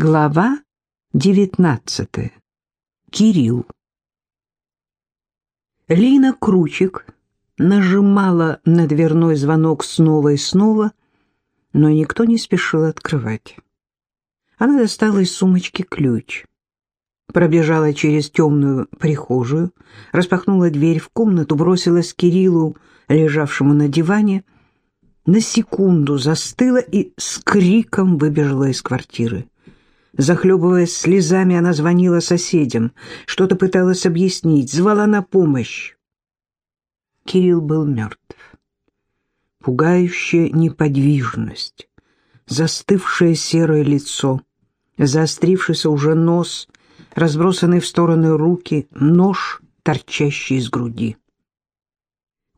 Глава девятнадцатая. Кирилл. Лина Кручик нажимала на дверной звонок снова и снова, но никто не спешил открывать. Она достала из сумочки ключ, пробежала через темную прихожую, распахнула дверь в комнату, бросилась к Кириллу, лежавшему на диване, на секунду застыла и с криком выбежала из квартиры. Захлебываясь слезами, она звонила соседям, что-то пыталась объяснить, звала на помощь. Кирилл был мертв. Пугающая неподвижность, застывшее серое лицо, заострившийся уже нос, разбросанные в стороны руки, нож, торчащий из груди.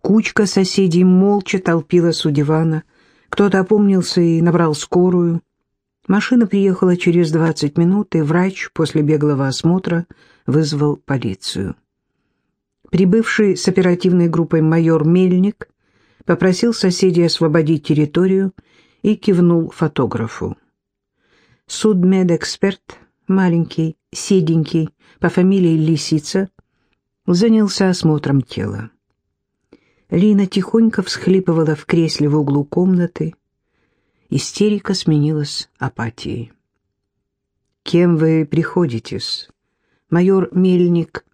Кучка соседей молча толпилась у дивана, кто-то опомнился и набрал скорую. Машина приехала через 20 минут, и врач после беглого осмотра вызвал полицию. Прибывший с оперативной группой майор Мельник попросил соседей освободить территорию и кивнул фотографу. Судмедэксперт, маленький, седенький, по фамилии Лисица, занялся осмотром тела. Лина тихонько всхлипывала в кресле в углу комнаты, Истерика сменилась апатией. «Кем вы приходитесь?» Майор Мельник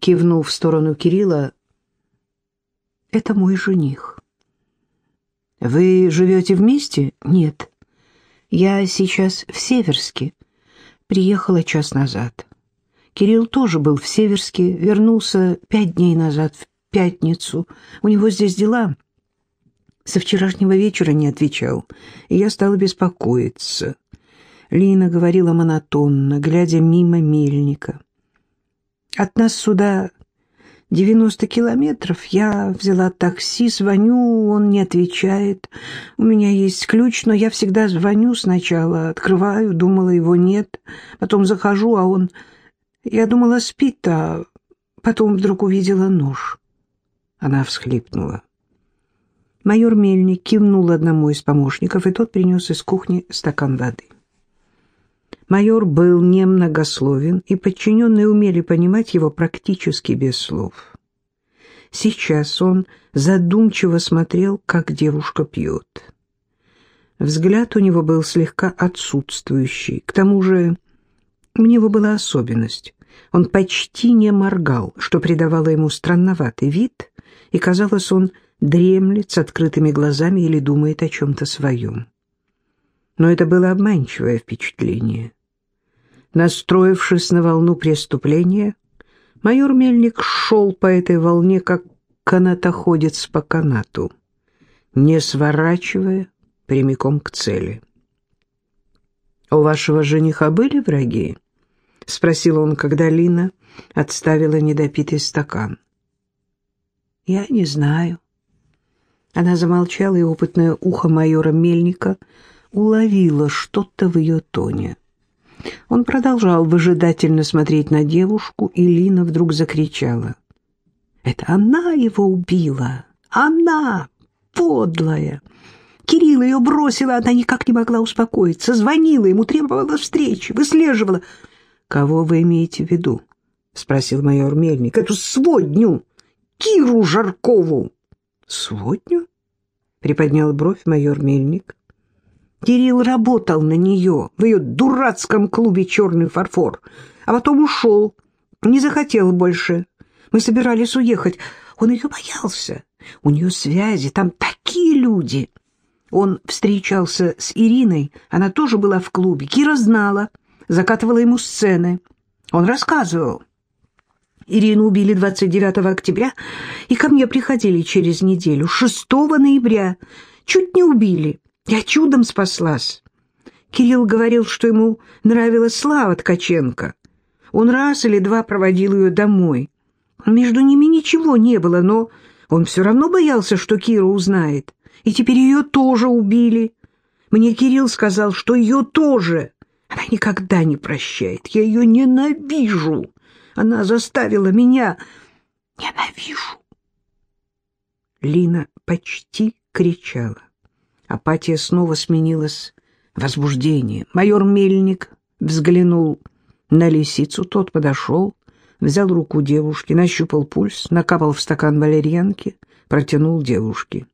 кивнул в сторону Кирилла. «Это мой жених». «Вы живете вместе?» «Нет. Я сейчас в Северске. Приехала час назад. Кирилл тоже был в Северске, вернулся пять дней назад, в пятницу. У него здесь дела». Со вчерашнего вечера не отвечал, и я стала беспокоиться. Лина говорила монотонно, глядя мимо мельника. «От нас сюда девяносто километров. Я взяла такси, звоню, он не отвечает. У меня есть ключ, но я всегда звоню сначала, открываю, думала, его нет. Потом захожу, а он... Я думала, спит, а потом вдруг увидела нож». Она всхлипнула. Майор Мельник кивнул одному из помощников, и тот принес из кухни стакан воды. Майор был немногословен, и подчиненные умели понимать его практически без слов. Сейчас он задумчиво смотрел, как девушка пьет. Взгляд у него был слегка отсутствующий. К тому же у него была особенность. Он почти не моргал, что придавало ему странноватый вид, и, казалось, он дремлет с открытыми глазами или думает о чем-то своем. Но это было обманчивое впечатление. Настроившись на волну преступления, майор Мельник шел по этой волне, как канатоходец по канату, не сворачивая прямиком к цели. «У вашего жениха были враги?» — спросил он, когда Лина отставила недопитый стакан. «Я не знаю», она замолчала, и опытное ухо майора Мельника уловило что-то в ее тоне. Он продолжал выжидательно смотреть на девушку, и Лина вдруг закричала. «Это она его убила! Она! Подлая!» Кирилл ее бросила, она никак не могла успокоиться. Звонила ему, требовала встречи, выслеживала. «Кого вы имеете в виду?» — спросил майор Мельник. «Эту сводню! Киру Жаркову!» «Сводню?» — приподнял бровь майор Мельник. Кирилл работал на нее в ее дурацком клубе «Черный фарфор», а потом ушел, не захотел больше. Мы собирались уехать. Он ее боялся. У нее связи, там такие люди. Он встречался с Ириной, она тоже была в клубе. Кира знала, закатывала ему сцены. Он рассказывал. Ирину убили 29 октября, и ко мне приходили через неделю, 6 ноября. Чуть не убили. Я чудом спаслась. Кирилл говорил, что ему нравилась Слава Ткаченко. Он раз или два проводил ее домой. Между ними ничего не было, но он все равно боялся, что Кира узнает. И теперь ее тоже убили. Мне Кирилл сказал, что ее тоже. Она никогда не прощает. Я ее ненавижу. Она заставила меня... Ненавижу. Лина почти кричала. Апатия снова сменилась возбуждением. Майор Мельник взглянул на лисицу, тот подошел, взял руку девушки, нащупал пульс, накапал в стакан валерьянки, протянул девушке.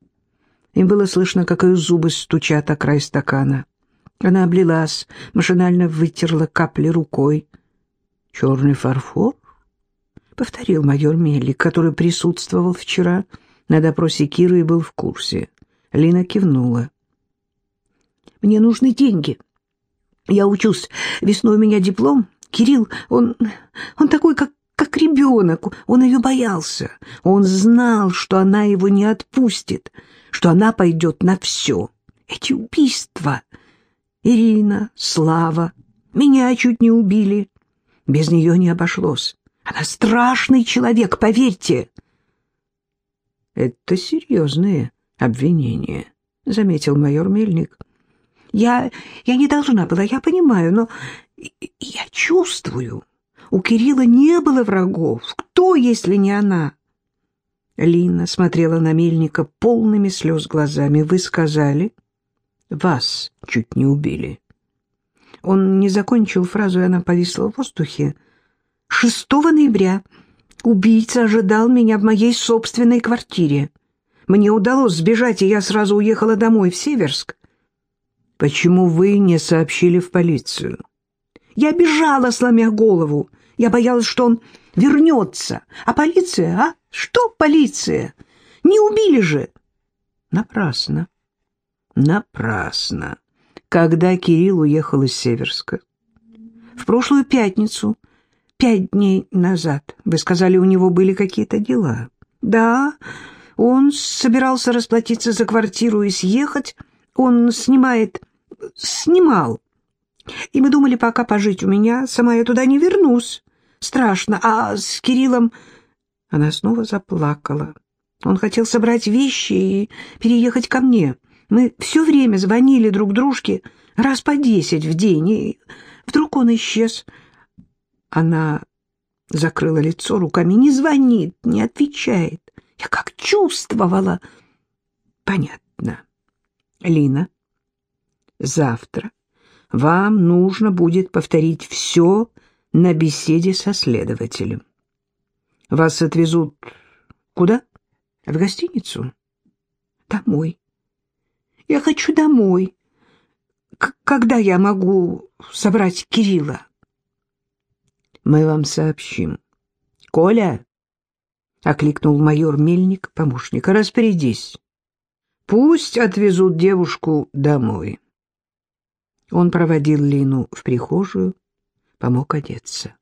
Им было слышно, как ее зубы стучат о край стакана. Она облилась, машинально вытерла капли рукой. «Черный фарфор?» — повторил майор Мелик, который присутствовал вчера на допросе Киры и был в курсе. Лина кивнула. «Мне нужны деньги. Я учусь. Весной у меня диплом. Кирилл, он... он такой, как, как ребенок. Он ее боялся. Он знал, что она его не отпустит, что она пойдет на все. Эти убийства... Ирина, Слава, меня чуть не убили. Без нее не обошлось. Она страшный человек, поверьте. Это серьезные обвинения, заметил майор Мельник. Я, я не должна была, я понимаю, но я чувствую. У Кирилла не было врагов. Кто, если не она? Лина смотрела на Мельника полными слез глазами. Вы сказали, вас чуть не убили. Он не закончил фразу, и она повисла в воздухе. Шестого ноября убийца ожидал меня в моей собственной квартире. Мне удалось сбежать, и я сразу уехала домой, в Северск. Почему вы не сообщили в полицию? Я бежала, сломя голову. Я боялась, что он вернется. А полиция, а? Что полиция? Не убили же. Напрасно. Напрасно. Когда Кирилл уехал из Северска? В прошлую пятницу, пять дней назад. Вы сказали, у него были какие-то дела. Да, он собирался расплатиться за квартиру и съехать. Он снимает... снимал. И мы думали, пока пожить у меня, сама я туда не вернусь. Страшно. А с Кириллом... Она снова заплакала. Он хотел собрать вещи и переехать ко мне. Мы все время звонили друг дружке раз по десять в день, и вдруг он исчез. Она закрыла лицо руками. Не звонит, не отвечает. Я как чувствовала. Понятно. Лина, завтра вам нужно будет повторить все на беседе со следователем. Вас отвезут куда? В гостиницу? Домой. Я хочу домой. К когда я могу собрать Кирилла? Мы вам сообщим. Коля, — окликнул майор Мельник помощника, — распорядись. Пусть отвезут девушку домой. Он проводил Лину в прихожую, помог одеться.